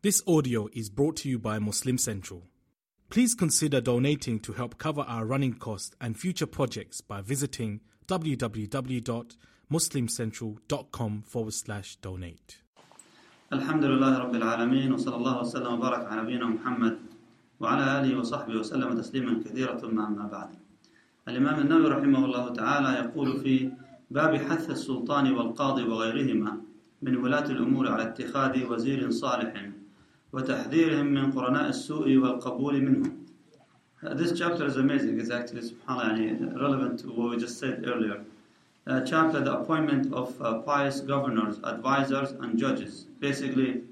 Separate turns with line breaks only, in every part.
This audio is brought to you by Muslim Central. Please consider donating to help cover our running costs and future projects by visiting www.muslimcentral.com forward slash donate.
Alhamdulillah Rabbil Alameen wa sallallahu wa sallam barak ala nabiyyina Muhammad wa ala alihi wa sahbihi wa sallam tasliman kathira thumma amma ba'd. Imam al-Nawawi rahimahullah ta'ala yaqulu fi باب حث السلطان والقاضي وغيرهما من ولاة الأمور على اتخاذ وزير صالح وتحذيرهم من قرناء السوء والقبول منهم Uh, This chapter is amazing. It's actually subhanAllah, yani, relevant to what we just said earlier. Uh, chapter, the appointment of uh, pious governors, advisors, and judges. Basically,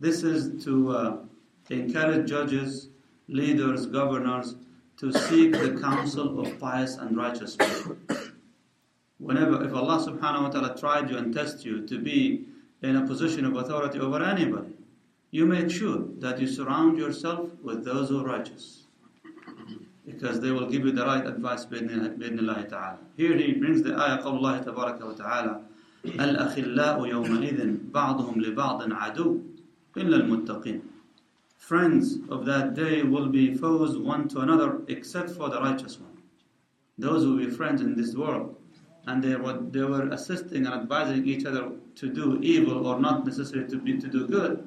this is to uh, encourage judges, leaders, governors to seek the counsel of pious and righteous people. Whenever, if Allah subhanahu wa ta'ala tried you and tested you to be in a position of authority over anybody, you make sure that you surround yourself with those who are righteous. Because they will give you the right advice بإذن الله تعالى. Here he brings the ayah قول الله تبارك وتعالى الأخلاء يومئذ بعضهم لبعض عدو إلا المتقين. Friends of that day will be foes one to another except for the righteous one. Those who will be friends in this world and they were, they were assisting and advising each other to do evil or not necessarily to, be, to do good,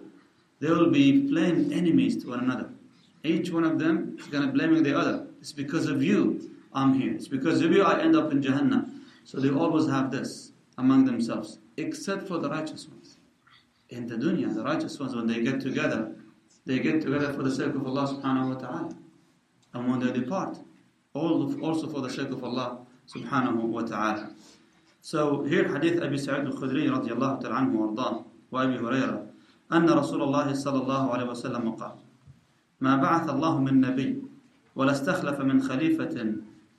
they will be flamed enemies to one another. Each one of them is going to blaming the other. It's because of you I'm here. It's because of you I end up in Jahannam. So they always have this among themselves, except for the righteous ones. In the dunya, the righteous ones, when they get together, they get together for the sake of Allah subhanahu wa ta'ala. And when they depart, all also for the sake of Allah subhanahu wa ta'ala. So here hadith Abi Sa'id al-Khudri radiyallahu ta'ala anhu wa ardah, wa Abi Hurairah أن رسول الله صلى الله عليه وسلم قال ما بعث الله من نبي ولا استخلف من خليفة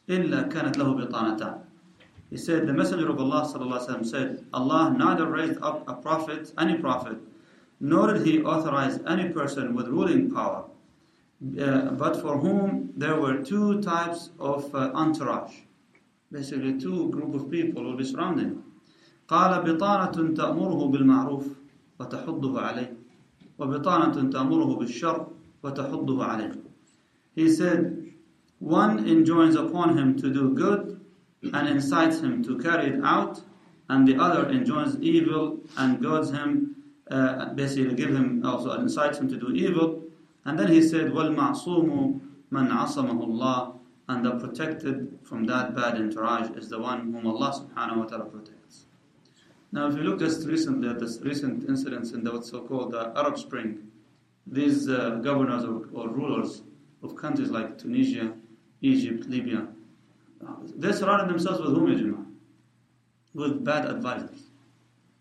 إلا كانت له بطانتان He said, the Messenger of Allah وسلم, said, Allah neither raised up a prophet, any prophet, nor did He authorize any person with ruling power, uh, but for whom there were two types of uh, entourage. Basically, two group of people will be surrounding him. قال بطانة تأمره بالمعروف وتحضه عليه وبطانة تأمره بالشر وتحضه عليه He said, one enjoins upon him to do good and incites him to carry it out, and the other enjoins evil and goads him, uh, basically give him also incites him to do evil. And then he said, وَالْمَعْصُومُ مَنْ عَصَمَهُ اللَّهُ And the protected from that bad entourage is the one whom Allah subhanahu wa ta'ala protects. Now if you look just recently at this recent incidents in the so-called the Arab Spring, these uh, governors or, or rulers of countries like Tunisia, Egypt, Libya, uh, they surrounded themselves with whom? With bad advisors.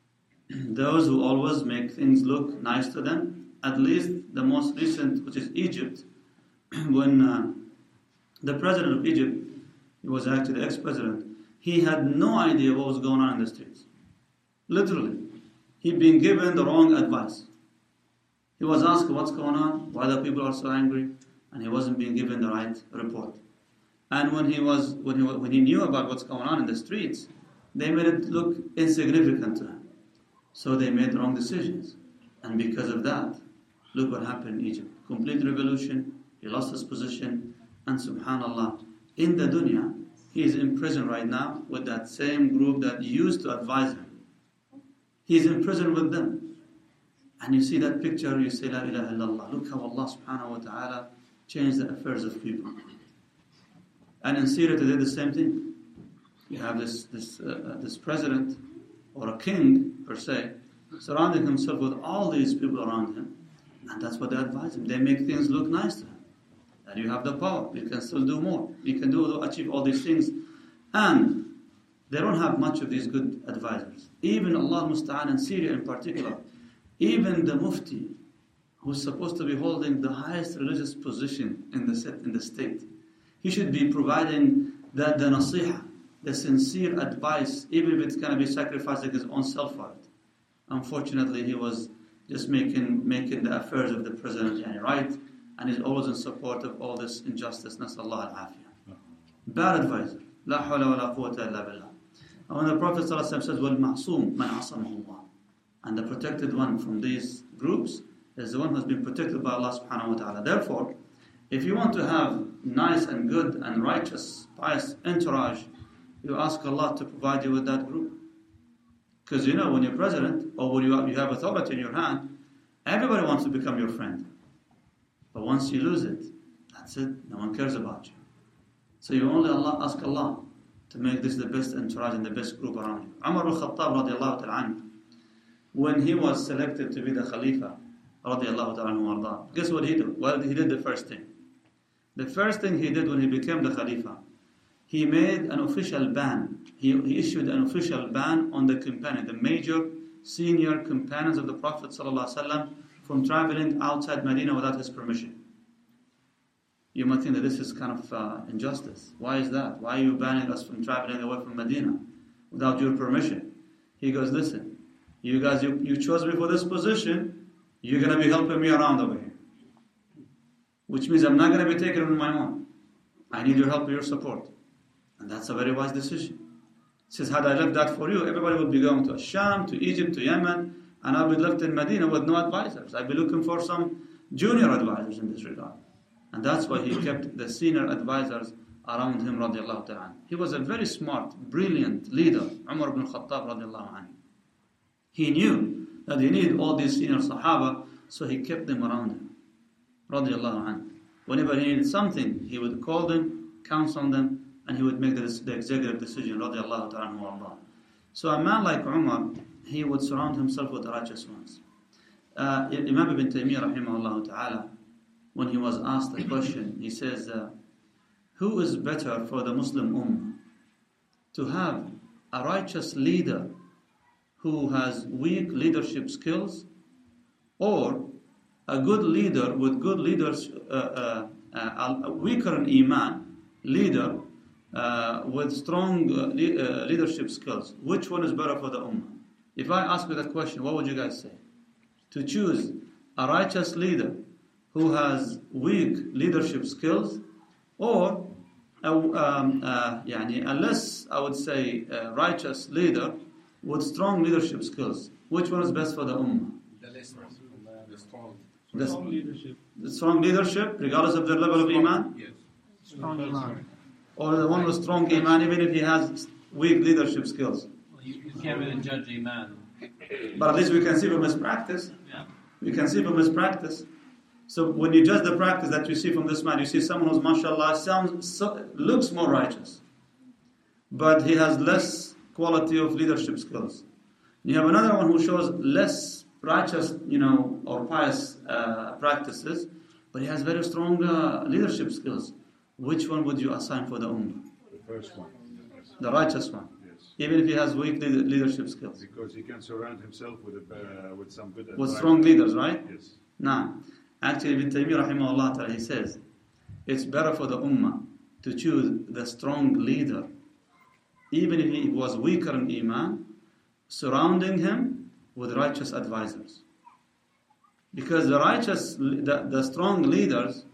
Those who always make things look nice to them. At least the most recent, which is Egypt, when uh, the president of Egypt, he was actually the ex-president, he had no idea what was going on in the streets. Literally. He'd been given the wrong advice. He was asked what's going on, why the people are so angry, and he wasn't being given the right report. And when he was when he when he knew about what's going on in the streets, they made it look insignificant to him. So they made the wrong decisions. And because of that, look what happened in Egypt. Complete revolution, he lost his position, and subhanallah, in the dunya, he is in prison right now with that same group that used to advise him. He is in prison with them. And you see that picture, you say, La ilaha illallah. Look how Allah subhanahu wa ta'ala changed the affairs of people. And in Syria they did the same thing. You have this, this, uh, this president, or a king per se, surrounding himself with all these people around him. And that's what they advise him. They make things look nice to him. And you have the power. You can still do more. You can do achieve all these things. And they don't have much of these good advisors. Even Allah Musta'an in Syria in particular, even the Mufti, who's supposed to be holding the highest religious position in the, set, in the state, he should be providing the, the nasiha, the sincere advice, even if it's going to be sacrificing his own self for it. Unfortunately, he was just making, making the affairs of the president right, and he's always in support of all this injustice. Nasallah al-afiyah. Uh-huh. Bad advisor. La hawla wa la quwwata illa billah. And the Prophet ﷺ says, Wal ma'asum man asamahullah. And the protected one from these groups is the one who's been protected by Allah subhanahu wa ta'ala. Therefore, if you want to have nice and good and righteous, pious entourage, you ask Allah to provide you with that group. Because you know, when you're president or when you have authority in your hand, everybody wants to become your friend. But once you lose it, that's it, no one cares about you. So you only Allah, ask Allah to make this the best entourage and the best group around him. Umar al-Khattab radiallahu when he was selected to be the Khalifa radiallahu ta'ala guess what he did? Well, he did the first thing. The first thing he did when he became the Khalifa, he made an official ban. He, he issued an official ban on the companion, the major senior companions of the Prophet ﷺ from traveling outside Medina without his permission. You might think that this is kind of uh, injustice. Why is that? Why are you banning us from traveling away from Medina without your permission? He goes, listen, you guys, you, you chose me for this position, you're going to be helping me around over here. Which means I'm not going to be taking on my own. I need your help your support. And that's a very wise decision. He says, had I left that for you, everybody would be going to Sham, to Egypt, to Yemen, and I'd be left in Medina with no advisors. I'd be looking for some junior advisors in this regard. And that's why he kept the senior advisors around him radiallahu ta'ala. He was a very smart, brilliant leader, Umar ibn Khattab radiallahu anhu. He knew that he needed all these senior Sahaba, so he kept them around him. Radiallahu anhu. Whenever he needed something, he would call them, counsel them, and he would make the, the executive decision. Radiallahu ta'ala. So a man like Umar, he would surround himself with righteous ones. Uh, Imam ibn Taymiyyah rahimahullah ta'ala when he was asked the question, he says, uh, Who is better for the Muslim Ummah? To have a righteous leader who has weak leadership skills, or a good leader with good leaders, uh, uh, uh a weaker in Iman leader uh, with strong uh, le- leadership skills? Which one is better for the Ummah? If I ask you that question, what would you guys say? To choose a righteous leader who has weak leadership skills or a, um, uh, a less, I would say, uh, righteous leader with strong leadership skills. Which one is best for the ummah?
The, less, the strong.
The, strong leadership. The strong leadership, regardless of their level of iman?
Yes.
Strong iman.
Or the one with strong iman, even if he has weak leadership skills?
Well, you, you can't really judge iman.
But at least we can see from his practice.
Yeah.
We can see from his practice. So when you judge the practice that you see from this man, you see someone who's, mashallah, sounds, so, looks more righteous, but he has less quality of leadership skills. You have another one who shows less righteous, you know, or pious uh, practices, but he has very strong uh, leadership skills. Which one would you assign for the ummah?
The first one.
The righteous one.
Yes.
Even if he has weak leadership skills.
Because he can surround himself with, a, uh, with some good
With strong leaders, right?
Yes.
Now, Actually, Ibn Taymiyyah rahimahullah he says, it's better for the ummah to choose the strong leader, even if he was weaker in iman, surrounding him with righteous advisors. Because the righteous, the, the strong leaders,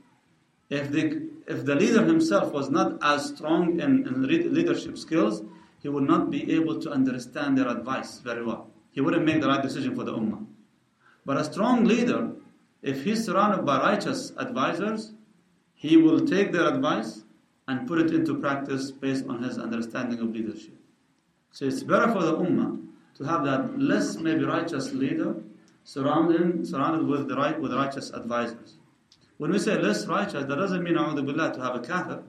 if, they, if the leader himself was not as strong in, in leadership skills, he would not be able to understand their advice very well. He wouldn't make the right decision for the ummah. But a strong leader if he's surrounded by righteous advisors, he will take their advice and put it into practice based on his understanding of leadership. So it's better for the ummah to have that less maybe righteous leader surrounded, surrounded with the right with righteous advisors. When we say less righteous, that doesn't mean billah, to have a kafir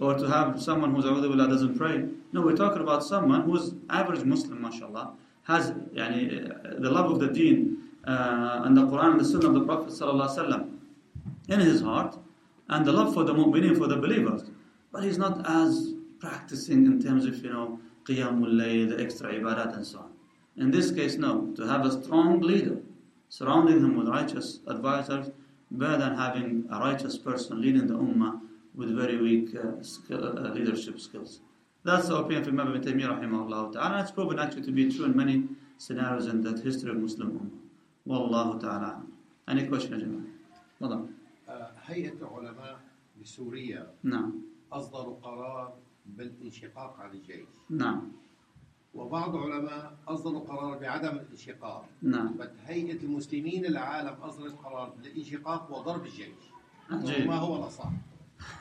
or to have someone who's billah, doesn't pray. No, we're talking about someone who's average Muslim, mashallah, has yani, the love of the deen, uh, and the Quran and the Sunnah of the Prophet ﷺ in his heart and the love for the mu'mineen, for the believers. But he's not as practicing in terms of, you know, qiyamul layl, the extra ibadat and so on. In this case, no. To have a strong leader surrounding him with righteous advisors better than having a righteous person leading the ummah with very weak uh, skill, uh, leadership skills. That's the opinion of Imam Ibn Taymiyyah rahimahullah ta'ala. It's proven actually to be true in many scenarios in the history of Muslim ummah. والله تعالى أعلم. أني كوش يا جماعة. تفضل.
هيئة علماء بسوريا
نعم.
أصدروا قرار بالانشقاق عن الجيش.
نعم.
وبعض علماء أصدروا قرار بعدم الانشقاق.
نعم.
بل هيئة المسلمين العالم أصدرت قرار بالانشقاق وضرب الجيش.
عجيب.
ما هو الأصح؟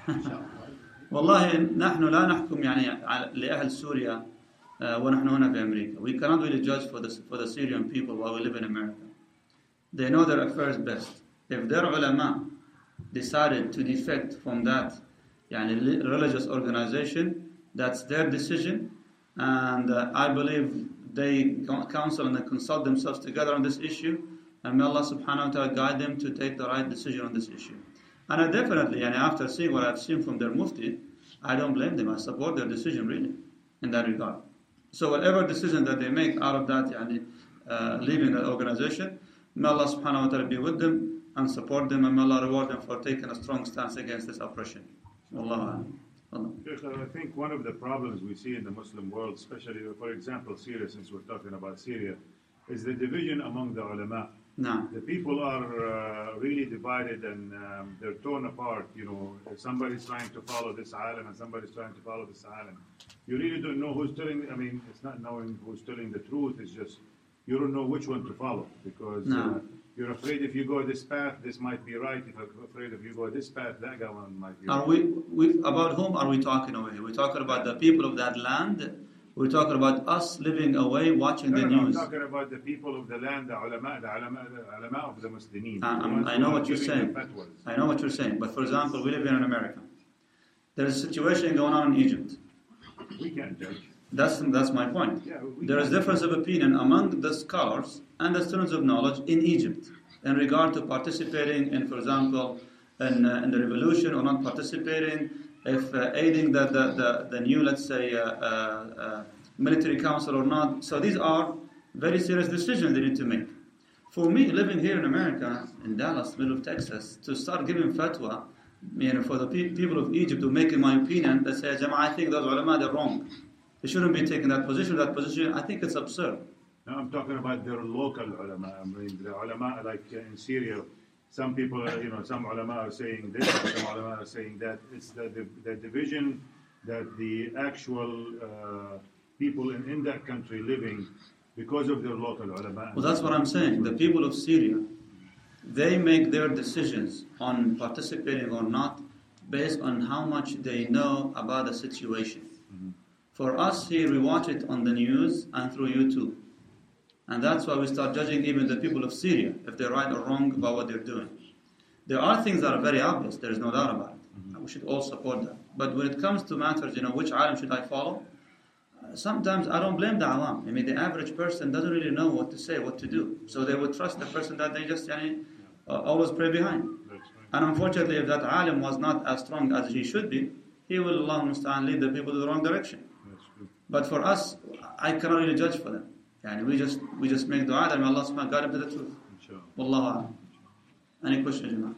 إن شاء الله.
والله نحن لا نحكم يعني على- لأهل سوريا آه، ونحن هنا في أمريكا. We cannot really judge for the, for the Syrian people while we live in America. They know their affairs best. If their ulama decided to defect from that yani, religious organization, that's their decision. And uh, I believe they counsel and they consult themselves together on this issue. And may Allah subhanahu wa ta'ala guide them to take the right decision on this issue. And I definitely, and after seeing what I've seen from their mufti, I don't blame them. I support their decision really in that regard. So whatever decision that they make out of that, yani, uh, leaving that organization, may Allah subhanahu wa ta'ala be with them and support them and may Allah reward them for taking a strong stance against this oppression. Allah.
I think one of the problems we see in the Muslim world, especially, for example, Syria, since we're talking about Syria, is the division among the ulama.
Naam.
The people are uh, really divided and um, they're torn apart. You know, if somebody's trying to follow this alim and somebody's trying to follow this alim. You really don't know who's telling. I mean, it's not knowing who's telling the truth. It's just you don't know which one to follow because uh, you're afraid if you go this path, this might be right. If you're afraid if you go this path, that guy one might be.
Are
right.
we, we about whom are we talking over here? We're talking about the people of that land. We're talking about us living away, watching
No,
the
no, no, I'm talking about the people of the land, the ulama, the ulama, the ulama of the Muslimin.
I- I'm-
ones
I
who
know what you're saying. I know what you're saying, but for example, we live here in America. There's a situation going on in Egypt.
We can't judge.
That's that's my point.
Yeah,
There is difference of opinion among the scholars and the students of knowledge in Egypt in regard to participating in, for example, in, uh, in the revolution or not participating, if uh, aiding the, the, the, the new, let's say, uh, uh, uh, military council or not. So these are very serious decisions they need to make. For me, living here in America, in Dallas, middle of Texas, to start giving fatwa, you know, for the pe- people of Egypt to make, in my opinion, they say, Jama, I think those ulama, they're wrong. They shouldn't be taking that position. That position, I think it's absurd.
No, I'm talking about their local ulama. I mean, the ulama, like in Syria, some people, are, you know, some ulama are saying this, some ulama are saying that. It's the, the, the division that the actual uh, people in, in that country living because of their local ulama.
Well, that's what I'm saying. The people of Syria, they make their decisions on participating or not based on how much they know about the situation. For us here, we watch it on the news and through YouTube. And that's why we start judging even the people of Syria, if they're right or wrong about what they're doing. There are things that are very obvious, there is no doubt about it. We should all support that. But when it comes to matters, you know, which alim should I follow? Uh, Sometimes I don't blame the awam. I mean, the average person doesn't really know what to say, what to do. So they would trust the person that they just yani, uh, always pray behind.
Right.
And unfortunately, if that alim was not as strong as he should be, he will, Allah musta'an, lead the people to the wrong direction. But for us, I cannot really judge for them. And we just we just make dua and may Allah subhanahu guide them to the truth. Wallahu. Any questions, Imam?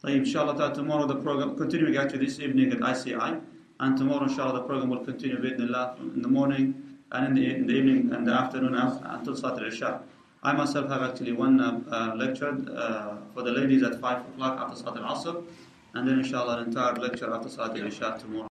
So inshallah tomorrow the program continuing actually this evening at ICI and tomorrow inshallah the program will continue with Allah in the morning and in the, in the evening and the afternoon until Saturday Isha. I myself have actually one uh, uh, lecture uh, for the ladies at 5 o'clock after Saturday Asr, and then inshallah an entire lecture after Saturday Isha tomorrow.